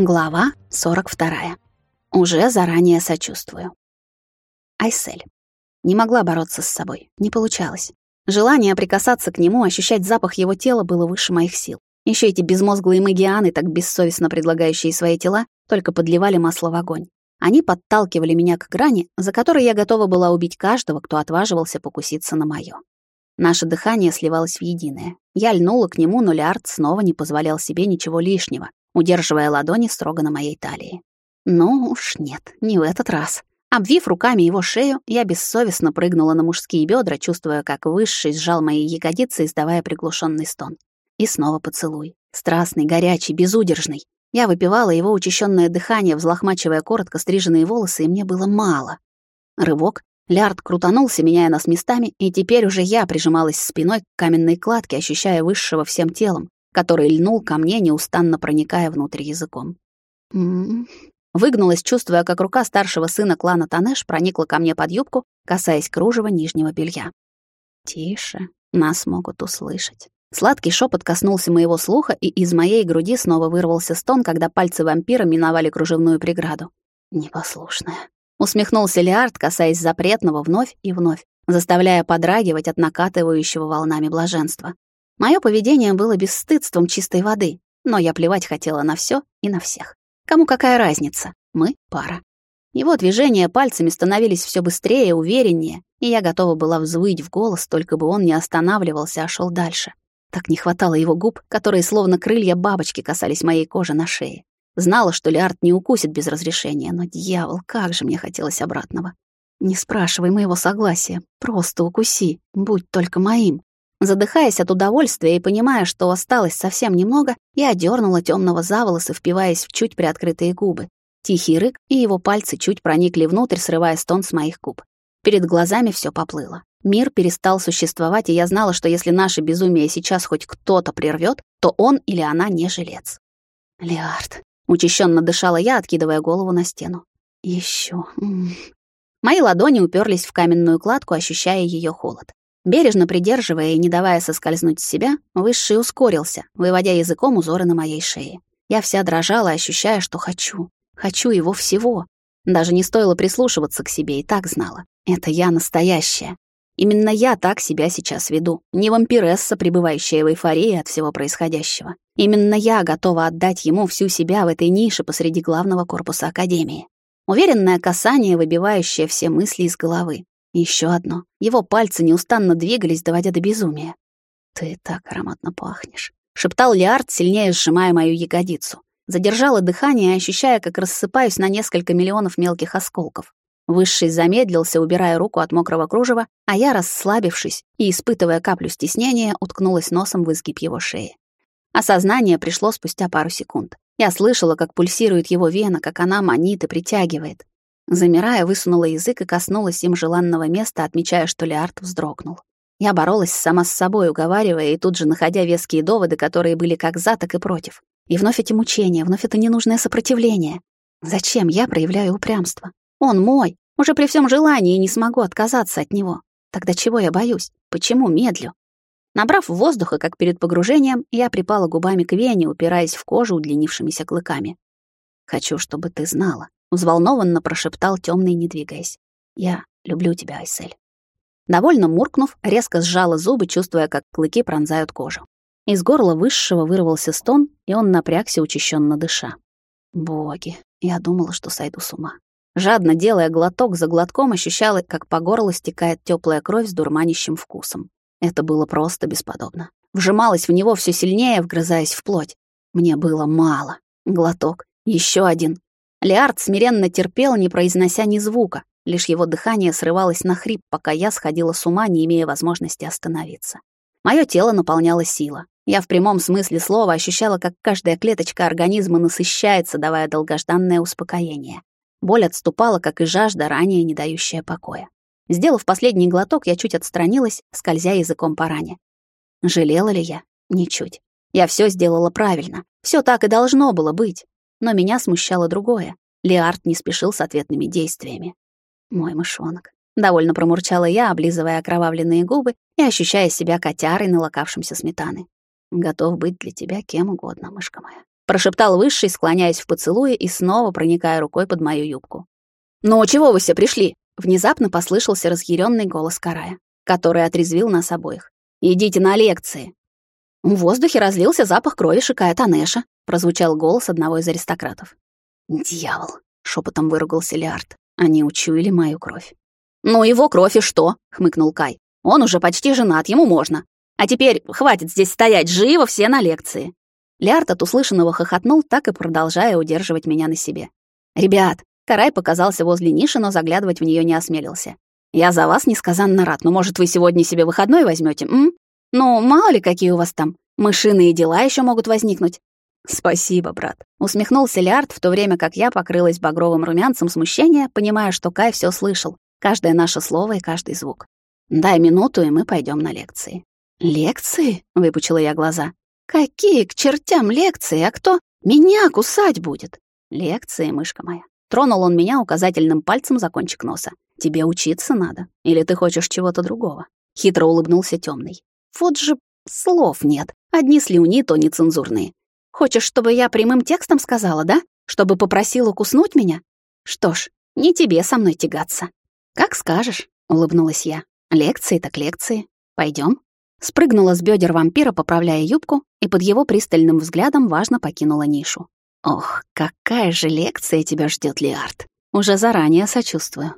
Глава 42. Уже заранее сочувствую. Айсель. Не могла бороться с собой, не получалось. Желание прикасаться к нему, ощущать запах его тела было выше моих сил. Еще эти безмозглые магианы, так бессовестно предлагающие свои тела, только подливали масло в огонь. Они подталкивали меня к грани, за которой я готова была убить каждого, кто отваживался покуситься на моё. Наше дыхание сливалось в единое. Я льнула к нему, но Лиард снова не позволял себе ничего лишнего, удерживая ладони строго на моей талии. Ну уж нет, не в этот раз. Обвив руками его шею, я бессовестно прыгнула на мужские бедра, чувствуя, как высший сжал мои ягодицы, издавая приглушенный стон. И снова поцелуй. Страстный, горячий, безудержный. Я выпивала его учащенное дыхание, взлохмачивая коротко стриженные волосы, и мне было мало. Рывок. Лярд крутанулся, меняя нас местами, и теперь уже я прижималась спиной к каменной кладке, ощущая высшего всем телом, который льнул ко мне, неустанно проникая внутрь языком. М-м. Выгнулась, чувствуя, как рука старшего сына клана Танеш проникла ко мне под юбку, касаясь кружева нижнего белья. «Тише, нас могут услышать». Сладкий шепот коснулся моего слуха, и из моей груди снова вырвался стон, когда пальцы вампира миновали кружевную преграду. «Непослушная». Усмехнулся Леард, касаясь запретного вновь и вновь, заставляя подрагивать от накатывающего волнами блаженства. Мое поведение было бесстыдством чистой воды, но я плевать хотела на все и на всех. Кому какая разница? Мы — пара. Его движения пальцами становились все быстрее, увереннее, и я готова была взвыть в голос, только бы он не останавливался, а шел дальше. Так не хватало его губ, которые словно крылья бабочки касались моей кожи на шее. Знала, что Лиард не укусит без разрешения, но, дьявол, как же мне хотелось обратного. Не спрашивай моего согласия, просто укуси, будь только моим. Задыхаясь от удовольствия и понимая, что осталось совсем немного, я дернула темного за волосы, впиваясь в чуть приоткрытые губы. Тихий рык, и его пальцы чуть проникли внутрь, срывая стон с моих губ. Перед глазами все поплыло. Мир перестал существовать, и я знала, что если наше безумие сейчас хоть кто-то прервет, то он или она не жилец. Лиард. Учащенно дышала я, откидывая голову на стену. Еще. Мои ладони уперлись в каменную кладку, ощущая ее холод. Бережно придерживая и не давая соскользнуть с себя, Высший ускорился, выводя языком узоры на моей шее. Я вся дрожала, ощущая, что хочу. Хочу его всего. Даже не стоило прислушиваться к себе, и так знала. Это я настоящая. Именно я так себя сейчас веду. Не вампиресса, пребывающая в эйфории от всего происходящего. Именно я готова отдать ему всю себя в этой нише посреди главного корпуса Академии. Уверенное касание, выбивающее все мысли из головы. Еще одно. Его пальцы неустанно двигались, доводя до безумия. «Ты так ароматно пахнешь», — шептал Лиард, сильнее сжимая мою ягодицу. Задержала дыхание, ощущая, как рассыпаюсь на несколько миллионов мелких осколков. Высший замедлился, убирая руку от мокрого кружева, а я, расслабившись и испытывая каплю стеснения, уткнулась носом в изгиб его шеи. Осознание пришло спустя пару секунд. Я слышала, как пульсирует его вена, как она манит и притягивает. Замирая, высунула язык и коснулась им желанного места, отмечая, что Леард вздрогнул. Я боролась сама с собой, уговаривая и тут же находя веские доводы, которые были как за, так и против. И вновь эти мучения, вновь это ненужное сопротивление. Зачем я проявляю упрямство? Он мой. Уже при всем желании не смогу отказаться от него. Тогда чего я боюсь? Почему медлю? Набрав воздуха, как перед погружением, я припала губами к вене, упираясь в кожу удлинившимися клыками. «Хочу, чтобы ты знала взволнованно прошептал темный, не двигаясь. Я люблю тебя, Айсель. Довольно муркнув, резко сжала зубы, чувствуя, как клыки пронзают кожу. Из горла высшего вырвался стон, и он напрягся, учащенно дыша. Боги, я думала, что сойду с ума. Жадно делая глоток за глотком, ощущала, как по горлу стекает теплая кровь с дурманящим вкусом. Это было просто бесподобно. Вжималась в него все сильнее, вгрызаясь в плоть. Мне было мало. Глоток, еще один, Леард смиренно терпел, не произнося ни звука, лишь его дыхание срывалось на хрип, пока я сходила с ума, не имея возможности остановиться. Моё тело наполняло сила. Я в прямом смысле слова ощущала, как каждая клеточка организма насыщается, давая долгожданное успокоение. Боль отступала, как и жажда, ранее не дающая покоя. Сделав последний глоток, я чуть отстранилась, скользя языком по ране. Жалела ли я? Ничуть. Я всё сделала правильно. Всё так и должно было быть. Но меня смущало другое. Леард не спешил с ответными действиями. Мой мышонок. Довольно промурчала я, облизывая окровавленные губы и ощущая себя котярой, налокавшимся сметаны. Готов быть для тебя кем угодно, мышка моя. прошептал высший, склоняясь в поцелуе и снова проникая рукой под мою юбку. «Ну, чего вы все пришли?» Внезапно послышался разъяренный голос Карая, который отрезвил нас обоих. «Идите на лекции!» В воздухе разлился запах крови Шикая Танеша, прозвучал голос одного из аристократов. «Дьявол!» — шепотом выругался Лиард. Они учуяли мою кровь. «Ну его кровь и что?» — хмыкнул Кай. «Он уже почти женат, ему можно. А теперь хватит здесь стоять, живо все на лекции!» Лиард от услышанного хохотнул, так и продолжая удерживать меня на себе. «Ребят!» Карай показался возле ниши, но заглядывать в нее не осмелился. «Я за вас несказанно рад, но, может, вы сегодня себе выходной возьмете, м? Ну, мало ли, какие у вас там мышиные дела еще могут возникнуть. Спасибо, брат. Усмехнулся Лиард, в то время как я покрылась багровым румянцем смущения, понимая, что Кай все слышал, каждое наше слово и каждый звук. Дай минуту, и мы пойдем на лекции. Лекции? выпучила я глаза. Какие к чертям лекции? А кто меня кусать будет? Лекции, мышка моя. Тронул он меня указательным пальцем за кончик носа. Тебе учиться надо, или ты хочешь чего-то другого? Хитро улыбнулся темный. Вот же слов нет. Одни слюни, то нецензурные. Хочешь, чтобы я прямым текстом сказала, да? Чтобы попросила куснуть меня? Что ж, не тебе со мной тягаться. Как скажешь, улыбнулась я. Лекции так лекции. Пойдем. Спрыгнула с бедер вампира, поправляя юбку, и под его пристальным взглядом важно покинула нишу. Ох, какая же лекция тебя ждет, Лиард. Уже заранее сочувствую.